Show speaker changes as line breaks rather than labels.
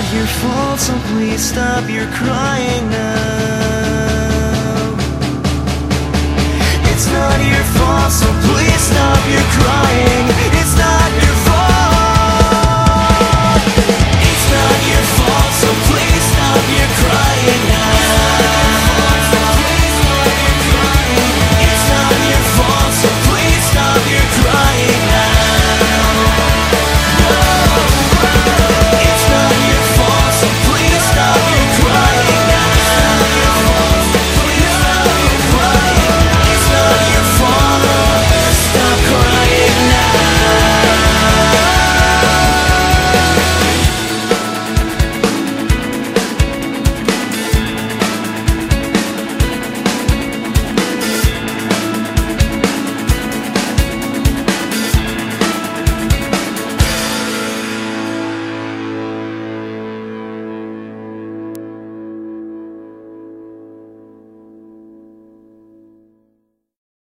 not your fault, so please stop your crying now. It's not your fault, so